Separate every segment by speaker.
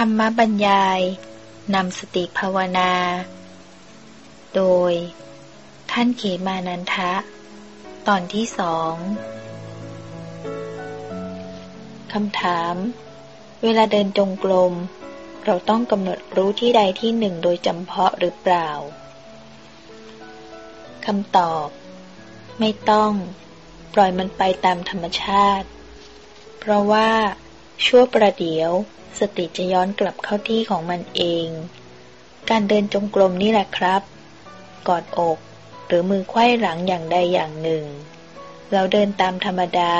Speaker 1: ธรรมบรรยายนำสติภาวนา โดย ท่านเขมานันทะ ตอนที่สองคำถาม เวลาเดินจงกรมเราต้องกำหนดรู้ที่ใดที่หนึ่งโดยจำเพาะหรือเปล่าคำตอบ ไม่ต้อง ปล่อยมันไปตามธรรมชาติ เพราะว่าชั่วประเดี๋ยว สติจะย้อนกลับเข้าที่ของมันเอง การเดินจงกรมนี่แหละครับ กอดอก หรือมือไขว้หลังอย่างใดอย่างหนึ่ง เราเดินตามธรรมดา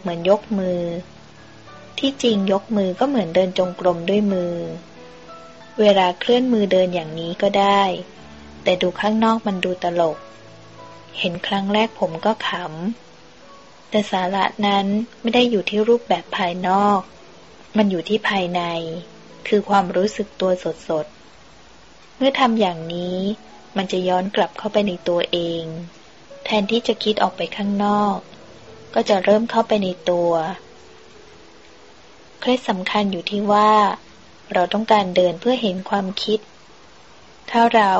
Speaker 1: เหมือนยกมือ ที่จริงยกมือก็เหมือนเดินจงกรมด้วยมือ เวลาเคลื่อนมือเดินอย่างนี้ก็ได้ แต่ดูข้างนอกมันดูตลก เห็นครั้งแรกผมก็ขำแต่สาระนั้นไม่ได้อยู่ที่รูปแบบภายนอก มันอยู่ที่ภายใน คือความรู้สึกตัวสดๆเมื่อทำอย่างนี้ มันจะย้อนกลับเข้าไปในตัวเอง แทนที่จะคิดออกไปข้างนอก ก็จะเริ่มเข้าไปในตัวเคล็ดสำคัญอยู่ที่ว่า เราต้องการเดินเพื่อเห็นความคิด ถ้าเรา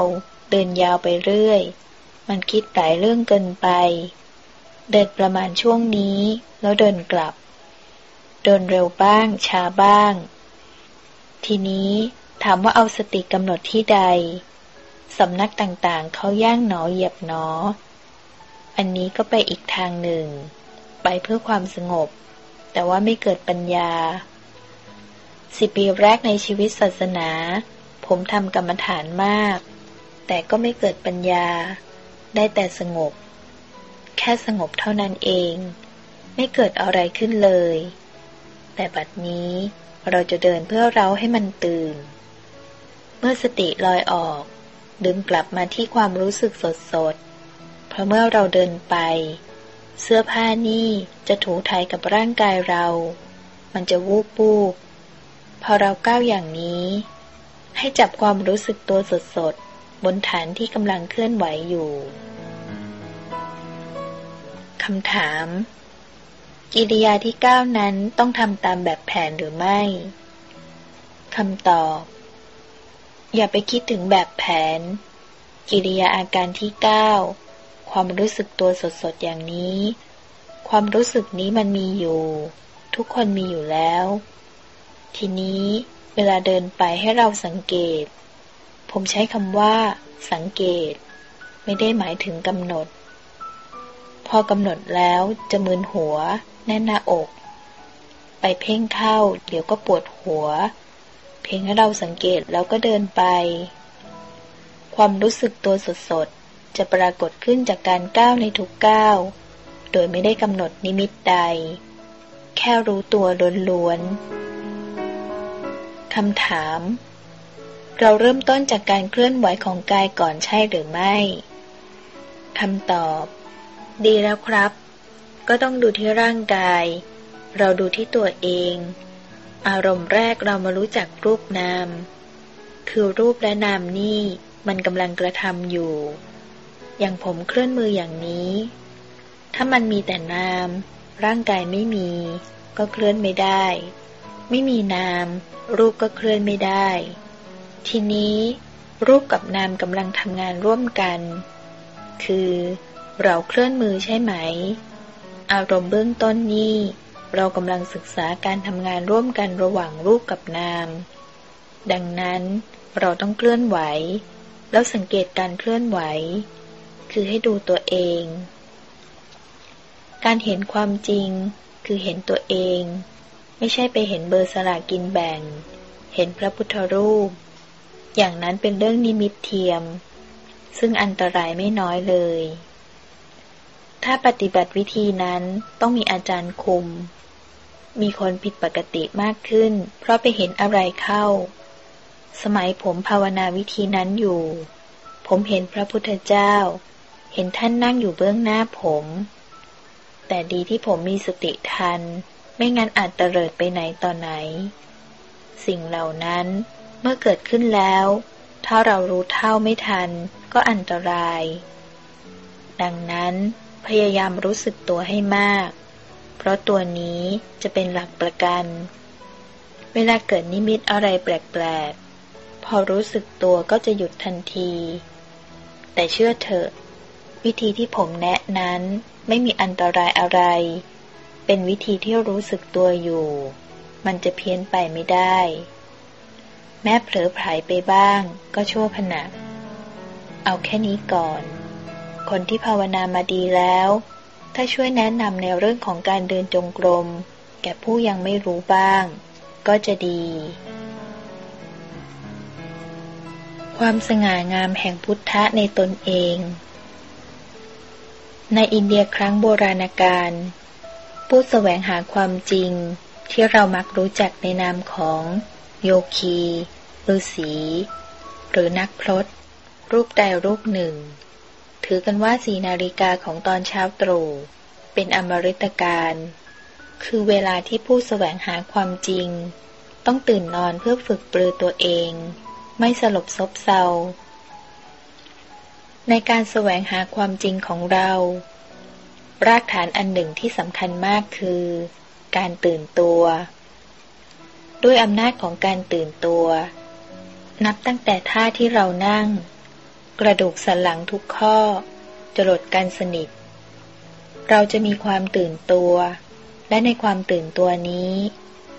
Speaker 1: เดินยาวไปเรื่อย มันคิดหลายเรื่องเกินไป เดินประมาณช่วงนี้แล้วเดินกลับ เดินเร็วบ้าง ช้าบ้าง ทีนี้ถามว่าเอาสติกำหนดที่ใด สำนักต่างๆ เขาย่างหนอเหยียบหนอ อันนี้ก็ไปอีกทางหนึ่ง ไปเพื่อความสงบ แต่ว่าไม่เกิดปัญญา สิปีแรกในชีวิตศาสนา ผมทำกรรมฐานมาก แต่ก็ไม่เกิดปัญญา ได้แต่สงบ แค่สงบเท่านั้นเอง ไม่เกิดอะไรขึ้นเลย แต่บัดนี้เราจะเดินเพื่อเราให้มันตื่น เมื่อสติลอยออก ดึงกลับมาที่ความรู้สึกสดสด เพราะเมื่อเราเดินไป เสื้อผ้านี่จะถูถ่ายกับร่างกายเรา มันจะวูบปูบพอเราก้าวอย่างนี้ ให้จับความรู้สึกตัวสดๆบนฐานที่กำลังเคลื่อนไหวอยู่คำถาม กิริยาที่ก้านั้นต้องทำตามแบบแผนหรือไม่คำตอบ อย่าไปคิดถึงแบบแผน กิริยาอาการที่ก้าความรู้สึกตัวสดๆอย่างนี้ ความรู้สึกนี้มันมีอยู่ ทุกคนมีอยู่แล้ว ทีนี้เวลาเดินไปให้เราสังเกต ผมใช้คำว่า สังเกต ไม่ได้หมายถึงกำหนด พอกำหนดแล้วจะมึนหัว แน่นหน้าอก ไปเพ่งเข้า เดี๋ยวก็ปวดหัว เพียงให้เราสังเกตแล้วก็เดินไป ความรู้สึกตัวสดๆ จะปรากฏขึ้นจากการก้าวในทุกก้าว โดยไม่ได้กำหนดนิมิตใด แค่รู้ตัวล้วนๆคำถาม เราเริ่มต้นจากการเคลื่อนไหวของกายก่อนใช่หรือไม่คำตอบ ดีแล้วครับ ก็ต้องดูที่ร่างกาย เราดูที่ตัวเอง อารมณ์แรกเรามารู้จักรูปนาม คือรูปและนามนี่มันกำลังกระทำอยู่ อย่างผมเคลื่อนมืออย่างนี้ ถ้ามันมีแต่นาม ร่างกายไม่มี ก็เคลื่อนไม่ได้ ไม่มีนาม รูปก็เคลื่อนไม่ได้ ทีนี้รูปกับนามกำลังทำงานร่วมกัน คือ เราเคลื่อนมือใช่ไหม อารมณ์เบื้องต้นนี้ เรากำลังศึกษาการทำงานร่วมกันระหว่างรูปกับนาม ดังนั้นเราต้องเคลื่อนไหว แล้วสังเกตการเคลื่อนไหว คือให้ดูตัวเอง การเห็นความจริง คือเห็นตัวเอง ไม่ใช่ไปเห็นเบอร์สลากินแบ่ง เห็นพระพุทธรูป อย่างนั้นเป็นเรื่องนิมิตเทียม ซึ่งอันตรายไม่น้อยเลย ถ้าปฏิบัติวิธีนั้นต้องมีอาจารย์คุม มีคนผิดปกติมากขึ้น เพราะไปเห็นอะไรเข้า สมัยผมภาวนาวิธีนั้นอยู่ ผมเห็นพระพุทธเจ้า เห็นท่านนั่งอยู่เบื้องหน้าผม แต่ดีที่ผมมีสติทัน ไม่งั้นอาจเตลิดไปไหนต่อไหน สิ่งเหล่านั้นเมื่อเกิดขึ้นแล้ว ถ้าเรารู้เท่าไม่ทันก็อันตราย ดังนั้น พยายามรู้สึกตัวให้มาก เพราะตัวนี้จะเป็นหลักประกัน เวลาเกิดนิมิตอะไรแปลกๆ พอรู้สึกตัวก็จะหยุดทันที แต่เชื่อเถอะ วิธีที่ผมแนะนั้นไม่มีอันตรายอะไร เป็นวิธีที่รู้สึกตัวอยู่ มันจะเพี้ยนไปไม่ได้ แม้เผลอไผลไปบ้างก็ชั่วขณะเอาแค่นี้ก่อน คนที่ภาวนามาดีแล้ว ถ้าช่วยแนะนำในเรื่องของการเดินจงกรม แก่ผู้ยังไม่รู้บ้าง ก็จะดี ความสง่างามแห่งพุทธะในตนเอง ในอินเดียครั้งโบราณกาลผู้แสวงหาความจริงที่เรามักรู้จักในนามของ โยคีฤาษีหรือนักพรตรูปใดรูปหนึ่ง ถือกันว่าสีนาฬิกาของตอนเช้าตรู่เป็นอมฤตการ คือเวลาที่ผู้แสวงหาความจริง ต้องตื่นนอนเพื่อฝึกปลือตัวเอง ไม่สลบซบเซา ในการแสวงหาความจริงของเรา รากฐานอันหนึ่งที่สำคัญมากคือ การตื่นตัว ด้วยอำนาจของการตื่นตัว นับตั้งแต่ท่าที่เรานั่ง กระดูกสันหลังทุกข้อจรดกันสนิท เราจะมีความตื่นตัว และในความตื่นตัวนี้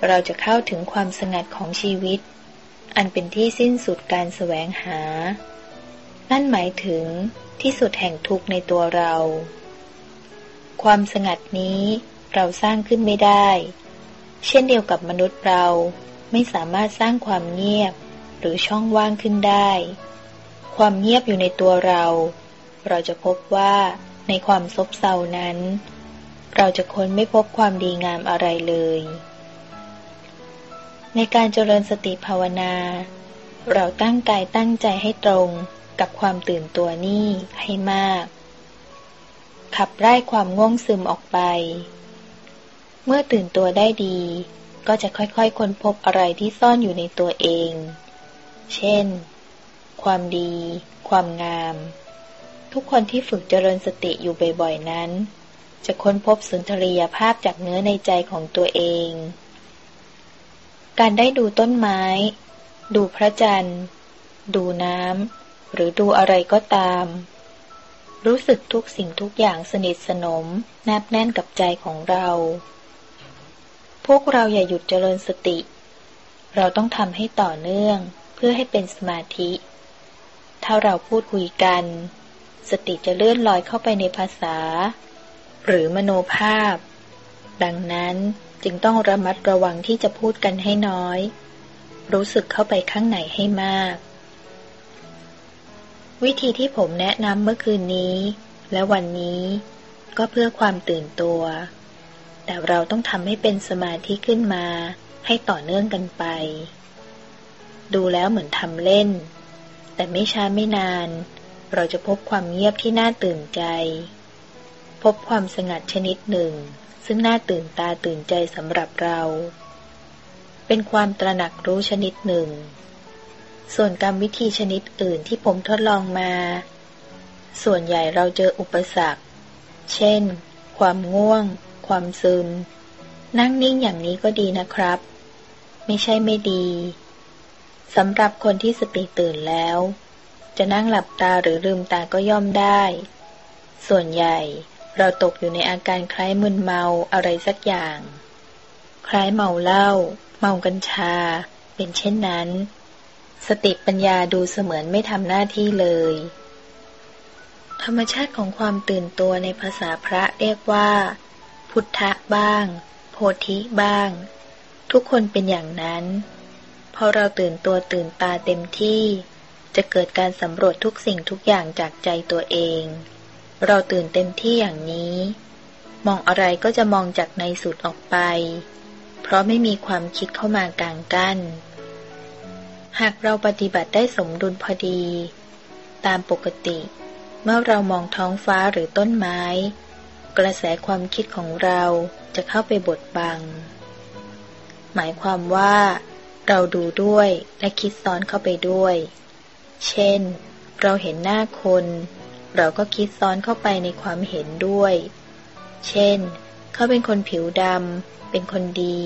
Speaker 1: เราจะเข้าถึงความสงัดของชีวิต อันเป็นที่สิ้นสุดการแสวงหา นั่นหมายถึงที่สุดแห่งทุกข์ในตัวเรา ความสงัดนี้เราสร้างขึ้นไม่ได้ เช่นเดียวกับมนุษย์เราไม่สามารถสร้างความเงียบหรือช่องว่างขึ้นได้ ความเงียบอยู่ในตัวเรา เราจะพบว่าในความซบเซานั้น เราจะค้นไม่พบความดีงามอะไรเลย ในการเจริญสติภาวนา เราตั้งกายตั้งใจให้ตรงกับความตื่นตัวนี่ให้มาก ขับไล่ความง่วงซึมออกไป เมื่อตื่นตัวได้ดี ก็จะค่อยๆค้นพบอะไรที่ซ่อนอยู่ในตัวเอง เช่น ความดี ความงาม ทุกคนที่ฝึกเจริญสติอยู่บ่อยๆนั้น จะค้นพบสุนทรียภาพจากเนื้อในใจของตัวเอง การได้ดูต้นไม้ ดูพระจันทร์ ดูน้ำ หรือดูอะไรก็ตาม รู้สึกทุกสิ่งทุกอย่างสนิทสนมแนบแน่นกับใจของเรา พวกเราอย่าหยุดเจริญสติ เราต้องทำให้ต่อเนื่องเพื่อให้เป็นสมาธิ ถ้าเราพูดคุยกัน สติจะเลื่อนลอยเข้าไปในภาษา หรือมโนภาพ ดังนั้นจึงต้องระมัดระวังที่จะพูดกันให้น้อย รู้สึกเข้าไปข้างในให้มาก วิธีที่ผมแนะนำเมื่อคืนนี้ และวันนี้ ก็เพื่อความตื่นตัว แต่เราต้องทำให้เป็นสมาธิขึ้นมา ให้ต่อเนื่องกันไป ดูแล้วเหมือนทำเล่น แต่ไม่ช้าไม่นาน เราจะพบความเงียบที่น่าตื่นใจ พบความสงัดชนิดหนึ่ง ซึ่งน่าตื่นตาตื่นใจสำหรับเรา เป็นความตระหนักรู้ชนิดหนึ่ง ส่วนกรรมวิธีชนิดอื่นที่ผมทดลองมา ส่วนใหญ่เราเจออุปสรรค เช่น ความง่วง ความซึม นั่งนิ่งอย่างนี้ก็ดีนะครับ ไม่ใช่ไม่ดี สำหรับคนที่สติตื่นแล้ว จะนั่งหลับตาหรือลืมตาก็ย่อมได้ ส่วนใหญ่เราตกอยู่ในอาการคล้ายมึนเมาอะไรสักอย่าง คล้ายเมาเหล้าเมากัญชา เป็นเช่นนั้น สติปัญญาดูเสมือนไม่ทำหน้าที่เลย ธรรมชาติของความตื่นตัวในภาษาพระเรียกว่า พุทธะบ้าง โพธิบ้าง ทุกคนเป็นอย่างนั้น พอเราตื่นตัวตื่นตาเต็มที่ จะเกิดการสำรวจทุกสิ่งทุกอย่างจากใจตัวเอง เราตื่นเต็มที่อย่างนี้ มองอะไรก็จะมองจากในสุดออกไป เพราะไม่มีความคิดเข้ามากลางกัน้น หากเราปฏิบัติได้สมดุลพอดี ตามปกติ เมื่อเรามองท้องฟ้าหรือต้นไม้ กระแสความคิดของเราจะเข้าไปบดบัง หมายความว่า เราดูด้วยและคิดซ้อนเข้าไปด้วย เช่น เราเห็นหน้าคน เราก็คิดซ้อนเข้าไปในความเห็นด้วย เช่น เขาเป็นคนผิวดำ เป็นคนดี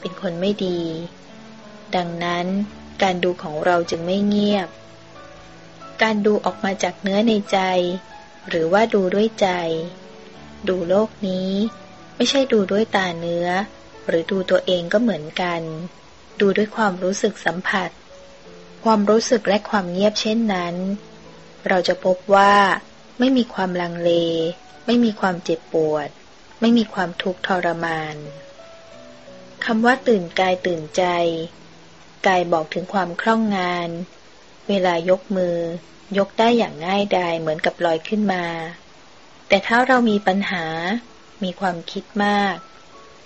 Speaker 1: เป็นคนไม่ดี ดังนั้นการดูของเราจึงไม่เงียบ การดูออกมาจากเนื้อในใจ หรือว่าดูด้วยใจ ดูโลกนี้ ไม่ใช่ดูด้วยตาเนื้อ หรือดูตัวเองก็เหมือนกัน ดูด้วยความรู้สึกสัมผัส ความรู้สึกและความเงียบเช่นนั้น เราจะพบว่า ไม่มีความลังเล ไม่มีความเจ็บปวด ไม่มีความทุกข์ทรมานคำว่าตื่นกายตื่นใจ กายบอกถึงความคล่องงาน เวลายกมือ ยกได้อย่างง่ายดายเหมือนกับลอยขึ้นมา แต่ถ้าเรามีปัญหา มีความคิดมาก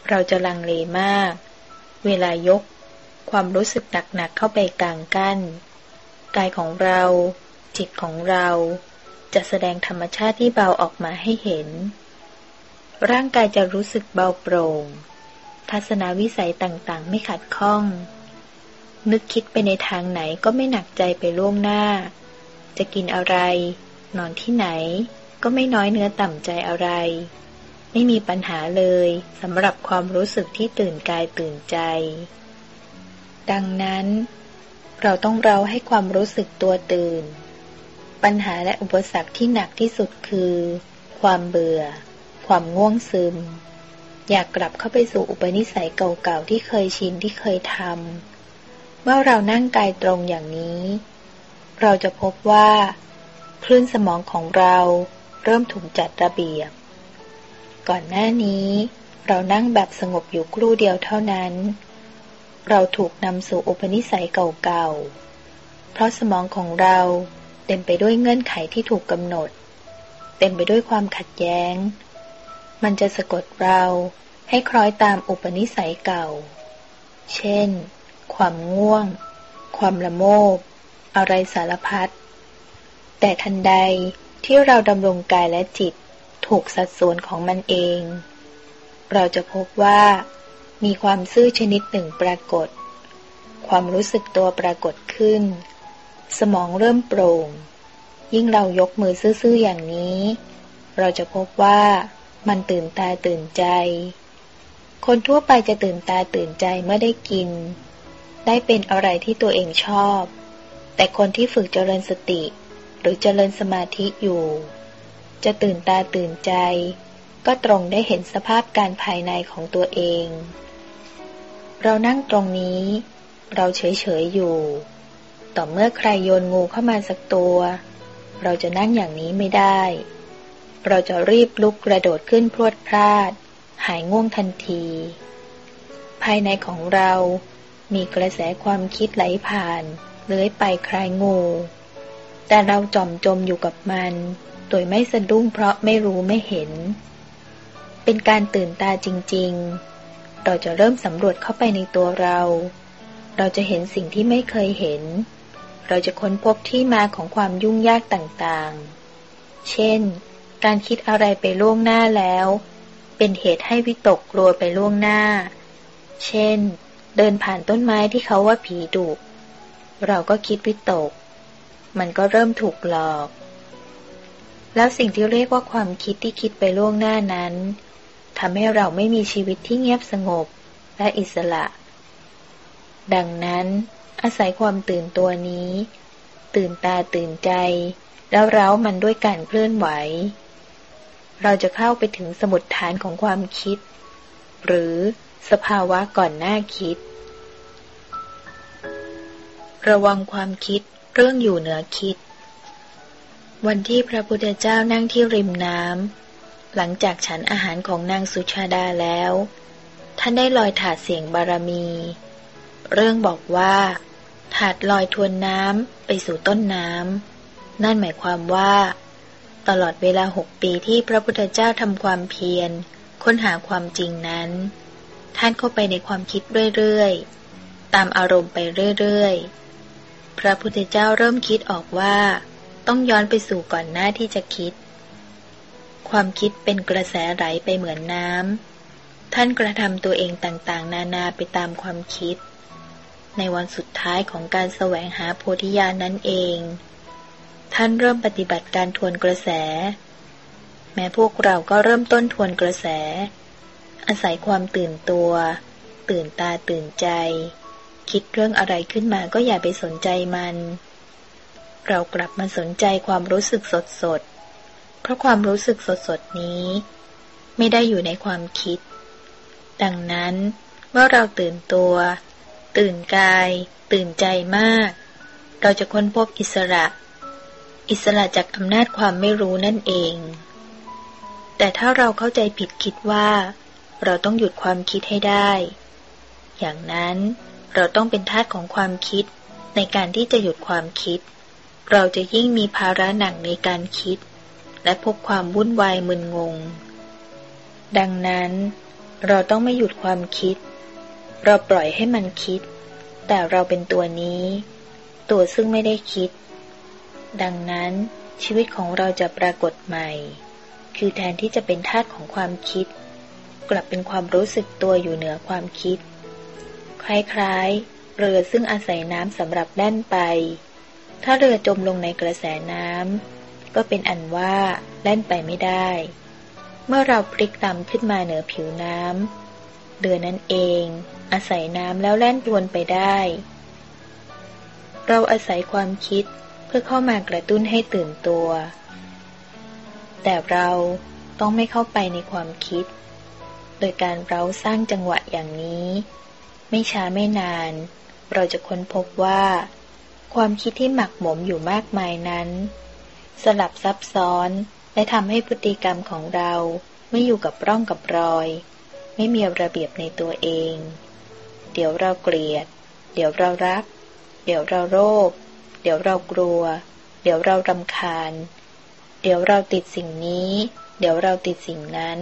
Speaker 1: เราจะลังเลมาก เวลายก ความรู้สึกหนักๆเข้าไปกลางกั้น กายของเรา จิตของเรา จะแสดงธรรมชาติที่เบาออกมาให้เห็น ร่างกายจะรู้สึกเบาโปร่ง ทัศนวิสัยต่างๆ ไม่ขัดข้อง นึกคิดไปในทางไหนก็ไม่หนักใจไปล่วงหน้า จะกินอะไร นอนที่ไหน ก็ไม่น้อยเนื้อต่ำใจอะไรไม่มีปัญหาเลยสำหรับความรู้สึกที่ตื่นกายตื่นใจ ดังนั้น เราต้องเราให้ความรู้สึกตัวตื่น ปัญหาและอุปสรรคที่หนักที่สุดคือ ความเบื่อ ความง่วงซึม อยากกลับเข้าไปสู่อุปนิสัยเก่าๆที่เคยชินที่เคยทำเมื่อเรานั่งกายตรงอย่างนี้ เราจะพบว่า คลื่นสมองของเราเริ่มถูกจัดระเบียบ ก่อนหน้านี้ เรานั่งแบบสงบอยู่ครู่เดียวเท่านั้น เราถูกนำสู่อุปนิสัยเก่าๆ เพราะสมองของเราเต็มไปด้วยเงื่อนไขที่ถูกกำหนด เต็มไปด้วยความขัดแย้ง มันจะสะกดเราให้คล้อยตามอุปนิสัยเก่า เช่น ความง่วง ความละโมบ อะไรสารพัด แต่ทันใดที่เราดำรงกายและจิตถูกสัดส่วนของมันเอง เราจะพบว่า มีความซื่อชนิดหนึ่งปรากฏ ความรู้สึกตัวปรากฏขึ้น สมองเริ่มโปร่ง ยิ่งเรายกมือซื่อๆอย่างนี้ เราจะพบว่ามันตื่นตาตื่นใจ คนทั่วไปจะตื่นตาตื่นใจเมื่อได้กิน ได้เป็นอะไรที่ตัวเองชอบ แต่คนที่ฝึกเจริญสติ หรือเจริญสมาธิอยู่ จะตื่นตาตื่นใจก็ตรงได้เห็นสภาพการภายในของตัวเอง เรานั่งตรงนี้ เราเฉยเฉยอยู่ ต่อเมื่อใครโยนงูเข้ามาสักตัว เราจะนั่งอย่างนี้ไม่ได้ เราจะรีบลุกกระโดดขึ้นพรวดพลาด หายง่วงทันที ภายในของเรามีกระแสความคิดไหลผ่าน เลื้อยไปคลายงู แต่เราจอมจมอยู่กับมัน โดยไม่สะดุ้งเพราะไม่รู้ไม่เห็น เป็นการตื่นตาจริง ๆ เราจะเริ่มสำรวจเข้าไปในตัวเรา เราจะเห็นสิ่งที่ไม่เคยเห็น เราจะค้นพบที่มาของความยุ่งยากต่างๆ เช่น การคิดอะไรไปล่วงหน้าแล้ว เป็นเหตุให้วิตกกลัวไปล่วงหน้า เช่น เดินผ่านต้นไม้ที่เขาว่าผีดุ เราก็คิดวิตก มันก็เริ่มถูกหลอก แล้วสิ่งที่เรียกว่าความคิดที่คิดไปล่วงหน้านั้น ทำให้เราไม่มีชีวิตที่เงียบสงบและอิสระ ดังนั้น อาศัยความตื่นตัวนี้ ตื่นตาตื่นใจ แล้วเร้ามันด้วยการเคลื่อนไหว เราจะเข้าไปถึงสมุดฐานของความคิด หรือสภาวะก่อนหน้าคิด ระวังความคิดเรื่องอยู่เหนือคิด วันที่พระพุทธเจ้านั่งที่ริมน้ำ หลังจากฉันอาหารของนางสุชาดาแล้ว ท่านได้ลอยถาดเสียงบารมี เรื่องบอกว่า ถาดลอยทวนน้ำไปสู่ต้นน้ำนั่นหมายความว่า ตลอดเวลาหกปีที่พระพุทธเจ้าทำความเพียร ค้นหาความจริงนั้น ท่านเข้าไปในความคิดเรื่อยๆ ตามอารมณ์ไปเรื่อยๆ พระพุทธเจ้าเริ่มคิดออกว่า ต้องย้อนไปสู่ก่อนหน้าที่จะคิด ความคิดเป็นกระแสไหลไปเหมือนน้ำ ท่านกระทำตัวเองต่างๆ นานาไปตามความคิด ในวันสุดท้ายของการแสวงหาโพธิญาณนั้นเอง ท่านเริ่มปฏิบัติการทวนกระแส แม้พวกเราก็เริ่มต้นทวนกระแส อาศัยความตื่นตัว ตื่นตาตื่นใจ คิดเรื่องอะไรขึ้นมาก็อย่าไปสนใจมัน เรากลับมาสนใจความรู้สึกสดสด เพราะความรู้สึกสดสดนี้ ไม่ได้อยู่ในความคิด ดังนั้นเมื่อเราตื่นตัว ตื่นกาย ตื่นใจมาก เราจะค้นพบอิสระ อิสระจากอำนาจความไม่รู้นั่นเอง แต่ถ้าเราเข้าใจผิดคิดว่า เราต้องหยุดความคิดให้ได้ อย่างนั้นเราต้องเป็นทาสของความคิดในการที่จะหยุดความคิด เราจะยิ่งมีภาระหนักในการคิด และพบความวุ่นวายมึนงง ดังนั้นเราต้องไม่หยุดความคิด เราปล่อยให้มันคิด แต่เราเป็นตัวนี้ ตัวซึ่งไม่ได้คิด ดังนั้นชีวิตของเราจะปรากฏใหม่ คือแทนที่จะเป็นทาสของความคิด กลับเป็นความรู้สึกตัวอยู่เหนือความคิด คล้ายๆ เรือซึ่งอาศัยน้ำสำหรับแล่นไป ถ้าเรือจมลงในกระแสน้ำ ก็เป็นอันว่าแล่นไปไม่ได้ เมื่อเราพลิกตำขึ้นมาเหนือผิวน้ำเรือนั้นเอง อาศัยน้ำแล้วแล่นวนไปได้ เราอาศัยความคิดเพื่อเข้ามากระตุ้นให้ตื่นตัว แต่เราต้องไม่เข้าไปในความคิด โดยการเราสร้างจังหวะอย่างนี้ ไม่ช้าไม่นาน เราจะค้นพบว่า ความคิดที่หมักหมมอยู่มากมายนั้น สลับซับซ้อน และทำให้พฤติกรรมของเราไม่อยู่กับร่องกับรอย ไม่มีระเบียบในตัวเอง เดี๋ยวเราเกลียด เดี๋ยวเรารัก เดี๋ยวเราโรค เดี๋ยวเรากลัว เดี๋ยวเรารำคาญ เดี๋ยวเราติดสิ่งนี้ เดี๋ยวเราติดสิ่งนั้น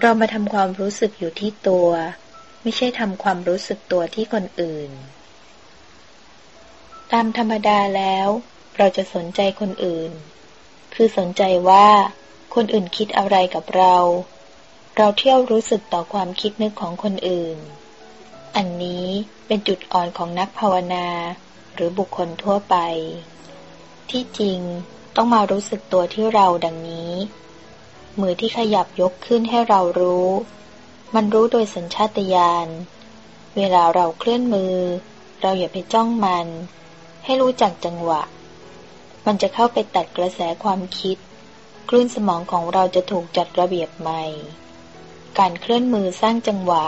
Speaker 1: เรามาทำความรู้สึกอยู่ที่ตัว ไม่ใช่ทำความรู้สึกตัวที่คนอื่น ตามธรรมดาแล้ว เราจะสนใจคนอื่น คือสนใจว่า คนอื่นคิดอะไรกับเรา เราเที่ยวรู้สึกต่อความคิดนึกของคนอื่น อันนี้เป็นจุดอ่อนของนักภาวนา หรือบุคคลทั่วไป ที่จริงต้องมารู้สึกตัวที่เราดังนี้ มือที่ขยับยกขึ้นให้เรารู้ มันรู้โดยสัญชาตญาณ เวลาเราเคลื่อนมือ เราอย่าไปจ้องมัน ให้รู้จักจังหวะ มันจะเข้าไปตัดกระแสความคิด คลื่นสมองของเราจะถูกจัดระเบียบใหม่ การเคลื่อนมือสร้างจังหวะ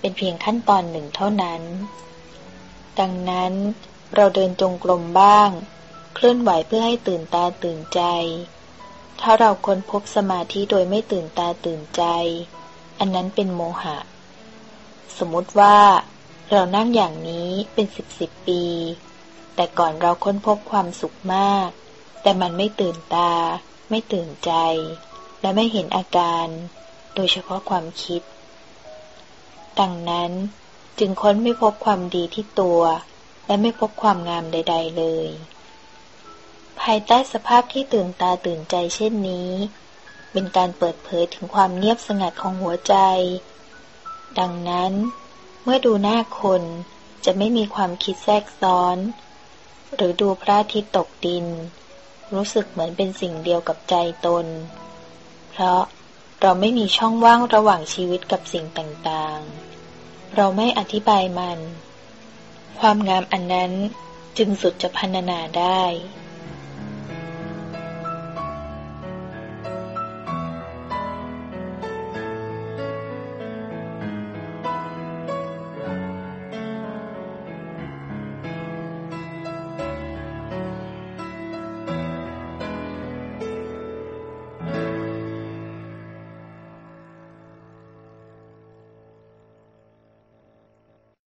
Speaker 1: เป็นเพียงขั้นตอนหนึ่งเท่านั้น ดังนั้นเราเดินจงกรมบ้าง เคลื่อนไหวเพื่อให้ตื่นตาตื่นใจ ถ้าเราค้นพบสมาธิโดยไม่ตื่นตาตื่นใจ อันนั้นเป็นโมหะ สมมติว่า เรานั่งอย่างนี้เป็นสิบสิบปี แต่ก่อนเราค้นพบความสุขมาก แต่มันไม่ตื่นตา ไม่ตื่นใจ และไม่เห็นอาการ โดยเฉพาะความคิด ดังนั้นจึงค้นไม่พบความดีที่ตัว และไม่พบความงามใด ๆ เลย ภายใต้สภาพที่ตื่นตาตื่นใจเช่นนี้ เป็นการเปิดเผยถึงความเงียบสงัดของหัวใจ ดังนั้น เมื่อดูหน้าคนจะไม่มีความคิดแทรกซ้อน หรือดูพระอาทิตย์ตกดิน รู้สึกเหมือนเป็นสิ่งเดียวกับใจตน เพราะเราไม่มีช่องว่างระหว่างชีวิตกับสิ่งต่างๆ เราไม่อธิบายมัน ความงามอันนั้นจึงสุดจะพรรณนาได้